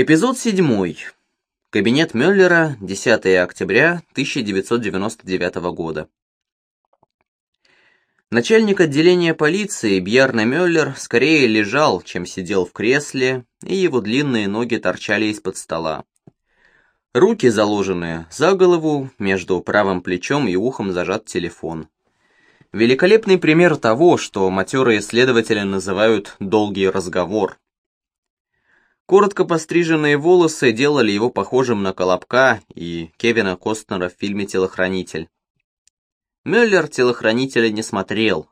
Эпизод 7. Кабинет Мюллера, 10 октября 1999 года. Начальник отделения полиции Бьярна Мюллер скорее лежал, чем сидел в кресле, и его длинные ноги торчали из-под стола. Руки заложены за голову, между правым плечом и ухом зажат телефон. Великолепный пример того, что матерые следователи называют «долгий разговор». Коротко постриженные волосы делали его похожим на Колобка и Кевина Костнера в фильме «Телохранитель». Мюллер «Телохранителя» не смотрел.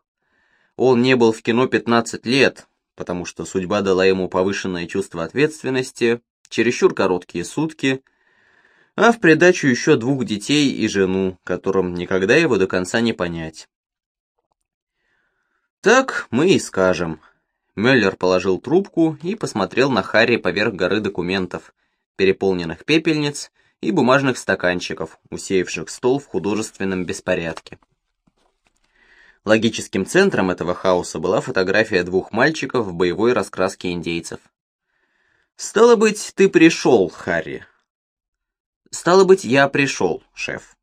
Он не был в кино 15 лет, потому что судьба дала ему повышенное чувство ответственности, чересчур короткие сутки, а в придачу еще двух детей и жену, которым никогда его до конца не понять. Так мы и скажем. Мюллер положил трубку и посмотрел на Харри поверх горы документов, переполненных пепельниц и бумажных стаканчиков, усеявших стол в художественном беспорядке. Логическим центром этого хаоса была фотография двух мальчиков в боевой раскраске индейцев. «Стало быть, ты пришел, Харри». «Стало быть, я пришел, шеф».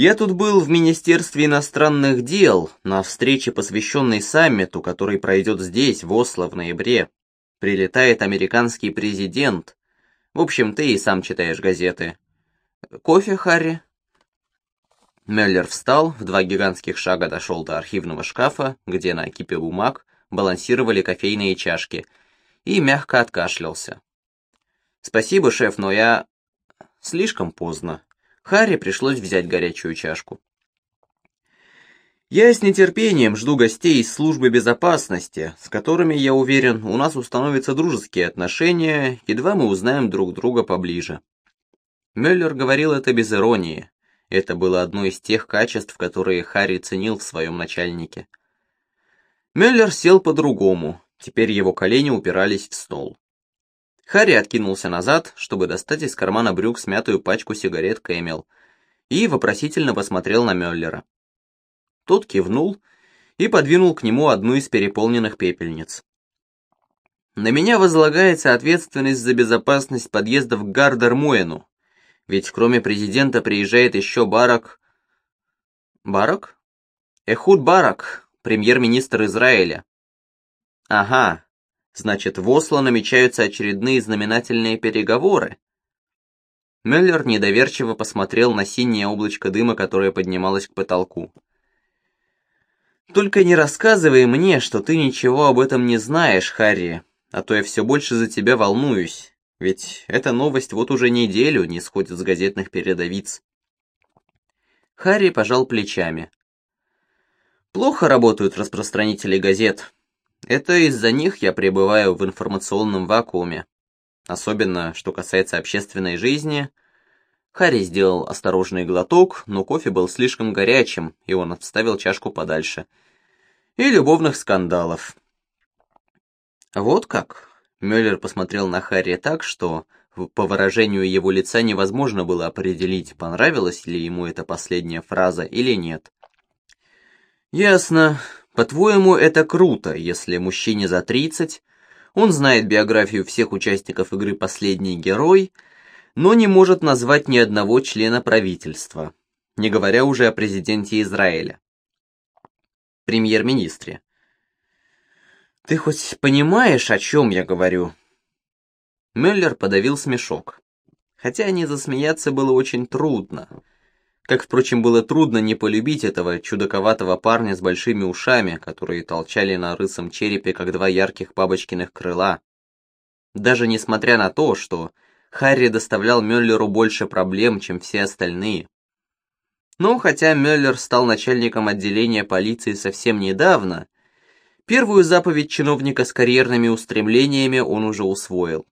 Я тут был в Министерстве иностранных дел на встрече, посвященной саммиту, который пройдет здесь, в Осло, в ноябре. Прилетает американский президент. В общем, ты и сам читаешь газеты. Кофе, Харри?» Мюллер встал, в два гигантских шага дошел до архивного шкафа, где на кипе бумаг балансировали кофейные чашки, и мягко откашлялся. «Спасибо, шеф, но я...» «Слишком поздно. Харри пришлось взять горячую чашку. Я с нетерпением жду гостей из службы безопасности, с которыми, я уверен, у нас установятся дружеские отношения, едва мы узнаем друг друга поближе. Мюллер говорил это без иронии. Это было одно из тех качеств, которые Харри ценил в своем начальнике. Мюллер сел по-другому, теперь его колени упирались в стол. Харри откинулся назад, чтобы достать из кармана брюк смятую пачку сигарет Camel, и вопросительно посмотрел на Мюллера. Тот кивнул и подвинул к нему одну из переполненных пепельниц. «На меня возлагается ответственность за безопасность подъездов к Гардермуэну, ведь кроме президента приезжает еще Барак...» «Барак?» «Эхуд Барак, премьер-министр Израиля». «Ага, Значит, в Осло намечаются очередные знаменательные переговоры. Мюллер недоверчиво посмотрел на синее облачко дыма, которое поднималось к потолку. «Только не рассказывай мне, что ты ничего об этом не знаешь, Харри, а то я все больше за тебя волнуюсь, ведь эта новость вот уже неделю не сходит с газетных передовиц». Харри пожал плечами. «Плохо работают распространители газет. Это из-за них я пребываю в информационном вакууме. Особенно, что касается общественной жизни. Харри сделал осторожный глоток, но кофе был слишком горячим, и он отставил чашку подальше. И любовных скандалов. Вот как? Мюллер посмотрел на Харри так, что по выражению его лица невозможно было определить, понравилась ли ему эта последняя фраза или нет. «Ясно. По-твоему, это круто, если мужчине за 30, он знает биографию всех участников игры «Последний герой», но не может назвать ни одного члена правительства, не говоря уже о президенте Израиля. Премьер-министре. Ты хоть понимаешь, о чем я говорю? Мюллер подавил смешок. Хотя не засмеяться было очень трудно. Как, впрочем, было трудно не полюбить этого чудаковатого парня с большими ушами, которые толчали на рысом черепе, как два ярких бабочкиных крыла. Даже несмотря на то, что Харри доставлял Мюллеру больше проблем, чем все остальные. Но хотя Мюллер стал начальником отделения полиции совсем недавно, первую заповедь чиновника с карьерными устремлениями он уже усвоил.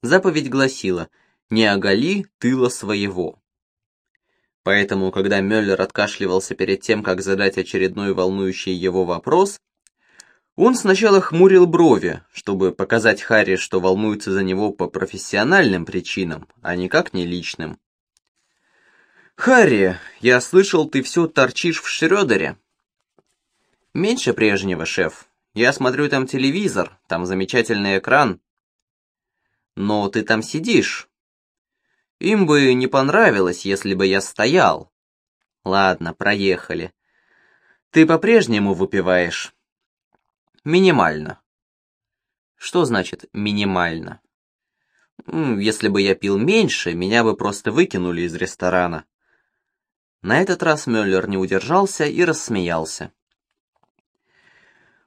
Заповедь гласила «Не оголи тыла своего». Поэтому, когда Мюллер откашливался перед тем, как задать очередной волнующий его вопрос, он сначала хмурил брови, чтобы показать Харри, что волнуется за него по профессиональным причинам, а никак не личным. «Харри, я слышал, ты все торчишь в Шрёдере». «Меньше прежнего, шеф. Я смотрю там телевизор, там замечательный экран». Но ты там сидишь. Им бы не понравилось, если бы я стоял. Ладно, проехали. Ты по-прежнему выпиваешь? Минимально. Что значит минимально? Если бы я пил меньше, меня бы просто выкинули из ресторана. На этот раз Мюллер не удержался и рассмеялся.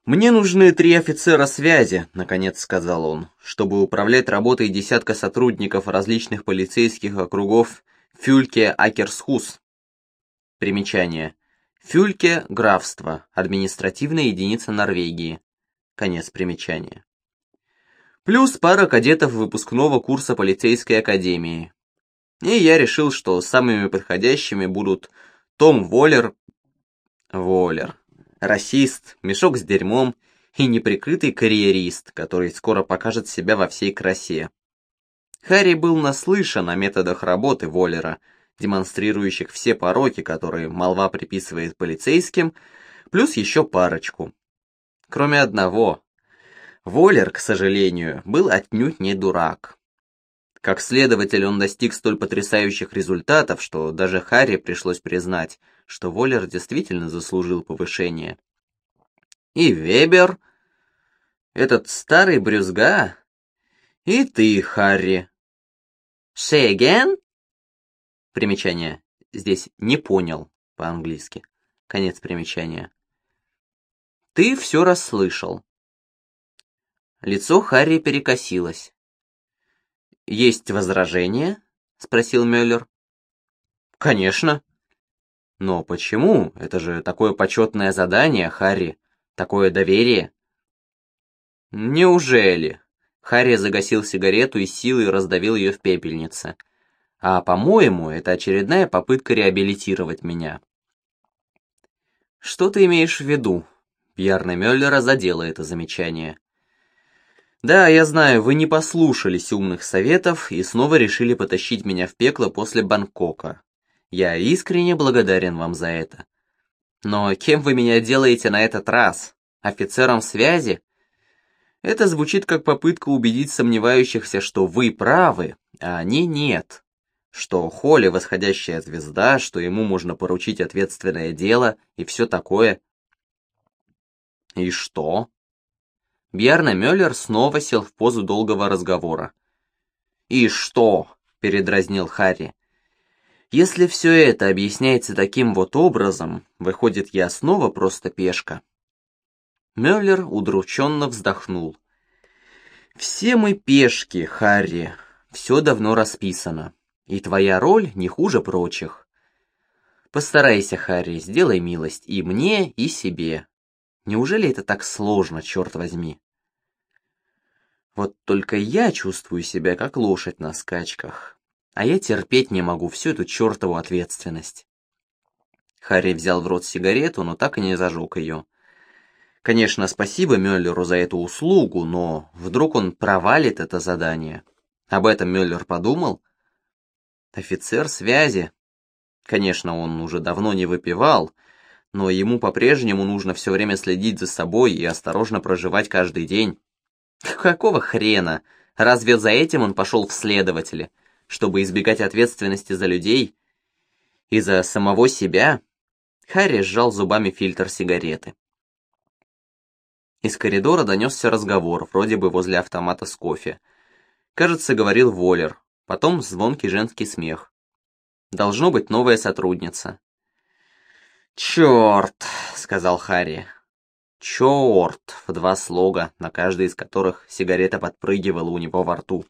«Мне нужны три офицера связи», — наконец сказал он, «чтобы управлять работой десятка сотрудников различных полицейских округов Фюльке-Акерсхус». Примечание. Фюльке — графство, административная единица Норвегии. Конец примечания. Плюс пара кадетов выпускного курса полицейской академии. И я решил, что самыми подходящими будут Том Воллер... Воллер. Расист, мешок с дерьмом и неприкрытый карьерист, который скоро покажет себя во всей красе. Харри был наслышан о методах работы Воллера, демонстрирующих все пороки, которые молва приписывает полицейским, плюс еще парочку. Кроме одного. Воллер, к сожалению, был отнюдь не дурак. Как следователь он достиг столь потрясающих результатов, что даже Харри пришлось признать, что Воллер действительно заслужил повышение. И Вебер, этот старый брюзга, и ты, Харри. Шеген? Примечание. Здесь не понял по-английски. Конец примечания. Ты все расслышал. Лицо Харри перекосилось. «Есть возражения?» — спросил Мюллер. «Конечно». «Но почему? Это же такое почетное задание, Харри, такое доверие». «Неужели?» Харри загасил сигарету и силой раздавил ее в пепельнице. «А, по-моему, это очередная попытка реабилитировать меня». «Что ты имеешь в виду?» Пьярна Мюллера задела это замечание. Да, я знаю, вы не послушались умных советов и снова решили потащить меня в пекло после Бангкока. Я искренне благодарен вам за это. Но кем вы меня делаете на этот раз? Офицером связи? Это звучит как попытка убедить сомневающихся, что вы правы, а они нет. Что Холли восходящая звезда, что ему можно поручить ответственное дело и все такое. И что? Бьярна Мюллер снова сел в позу долгого разговора. «И что?» — передразнил Харри. «Если все это объясняется таким вот образом, выходит, я снова просто пешка». Мюллер удрученно вздохнул. «Все мы пешки, Харри. Все давно расписано. И твоя роль не хуже прочих. Постарайся, Харри, сделай милость и мне, и себе. Неужели это так сложно, черт возьми? Вот только я чувствую себя как лошадь на скачках, а я терпеть не могу всю эту чертову ответственность. Харри взял в рот сигарету, но так и не зажег ее. Конечно, спасибо Мюллеру за эту услугу, но вдруг он провалит это задание. Об этом Мюллер подумал? Офицер связи. Конечно, он уже давно не выпивал, но ему по-прежнему нужно все время следить за собой и осторожно проживать каждый день. Какого хрена? Разве за этим он пошел в следователи? Чтобы избегать ответственности за людей? И за самого себя? Харри сжал зубами фильтр сигареты. Из коридора донесся разговор, вроде бы возле автомата с кофе. Кажется, говорил Воллер, потом звонкий женский смех. Должно быть новая сотрудница. «Черт!» — сказал Харри. «Черт!» в два слога, на каждый из которых сигарета подпрыгивала у него во рту.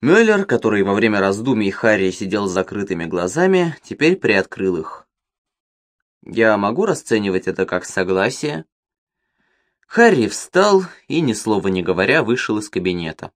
Мюллер, который во время раздумий Харри сидел с закрытыми глазами, теперь приоткрыл их. «Я могу расценивать это как согласие?» Харри встал и, ни слова не говоря, вышел из кабинета.